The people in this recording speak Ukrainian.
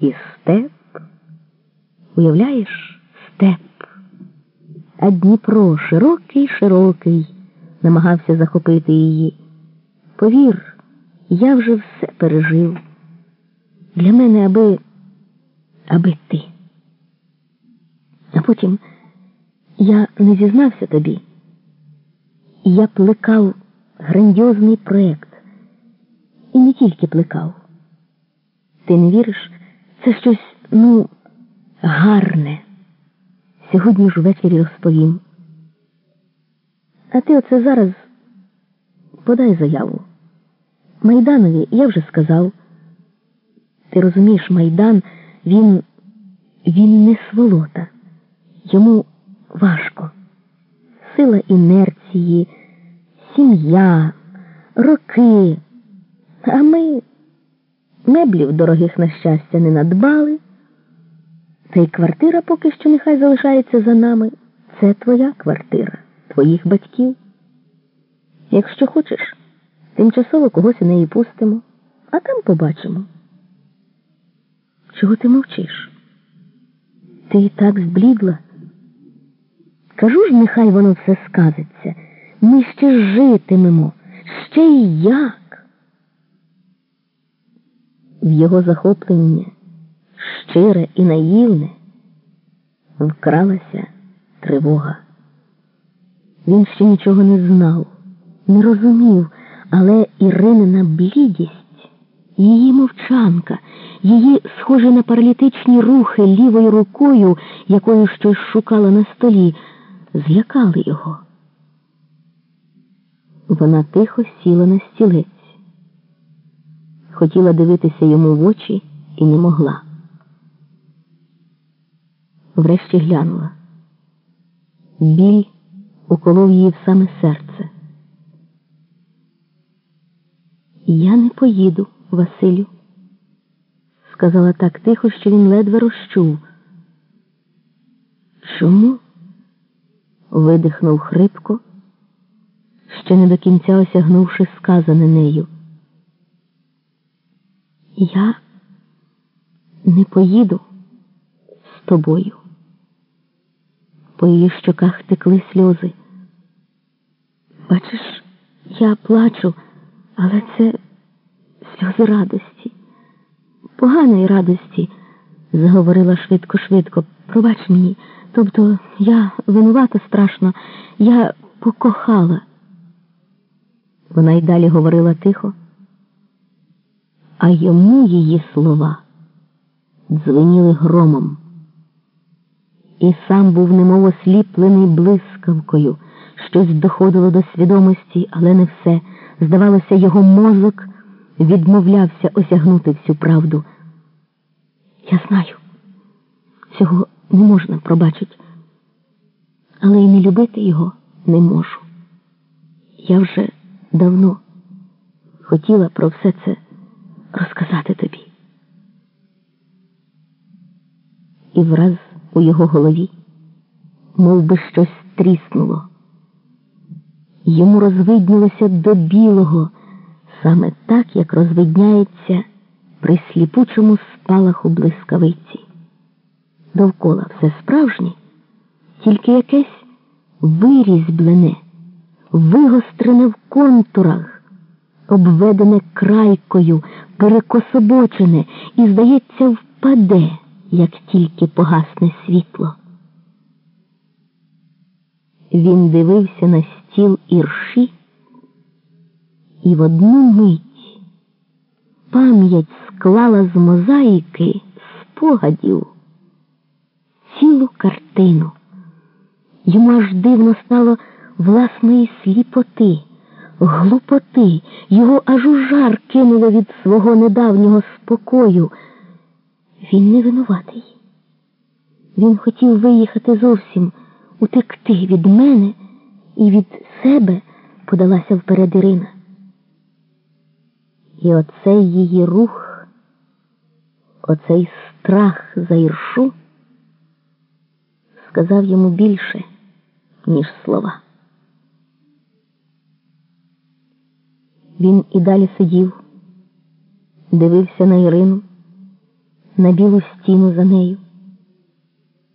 і степ. Уявляєш, степ. А Дніпро широкий, широкий, намагався захопити її. Повір, я вже все пережив. Для мене аби, аби ти. А потім я не зізнався тобі. Я плекав грандіозний проєкт. І не тільки плекав. Ти не віриш? Це щось, ну, гарне. Сьогодні ж ввечері розповім. А ти оце зараз подай заяву. Майданові я вже сказав. Ти розумієш, Майдан, він, він не сволота. Йому важко. Сила інерції, сім'я, роки. А ми меблів дорогих на щастя не надбали. Та й квартира поки що нехай залишається за нами. Це твоя квартира, твоїх батьків. Якщо хочеш, тимчасово когось у неї пустимо, а там побачимо. Чого ти мовчиш? Ти і так зблідла. Кажу ж, нехай воно все сказиться. Ми ще житимемо, ще й як. В його захоплення щире і наївне вкралася тривога. Він ще нічого не знав, не розумів, але Іринина блідість, її мовчанка, її схожі на паралітичні рухи лівою рукою, якою щось шукала на столі, злякали його. Вона тихо сіла на стілець, хотіла дивитися йому в очі і не могла. Врешті глянула. Біль уколов її в саме серце. Я не поїду, Василю, сказала так тихо, що він ледве розчув. Чому? видихнув хрипко, ще не до кінця осягнувши сказане нею. Я не поїду з тобою. По її щоках текли сльози. Бачиш, я плачу, але це сльози радості, поганої радості, заговорила швидко-швидко. Пробач мені. Тобто я винувата страшно, я покохала. Вона й далі говорила тихо, а йому її слова дзвеніли громом. І сам був немов осліплений блискавкою, щось доходило до свідомості, але не все. Здавалося, його мозок відмовлявся осягнути всю правду. Я знаю, цього не можна пробачити, але й не любити його не можу. Я вже давно хотіла про все це розказати тобі. І враз у його голові мов би щось тріснуло. Йому розвиднілося до білого, саме так, як розвидняється при сліпучому спалаху блискавиці. Довкола все справжнє, тільки якесь вирізблене, вигострене в контурах, обведене крайкою, перекособочене і, здається, впаде, як тільки погасне світло. Він дивився на стіл ірші, і в одну мить пам'ять склала з мозаїки спогадів цілу картину. Йому аж дивно стало власної сліпоти, глупоти, його аж у жар кинуло від свого недавнього спокою. Він не винуватий. Він хотів виїхати зовсім, утекти від мене і від себе подалася вперед Ірина. І оцей її рух, оцей страх за іршу сказав йому більше, ніж слова. Він і далі сидів, дивився на Ірину, на білу стіну за нею.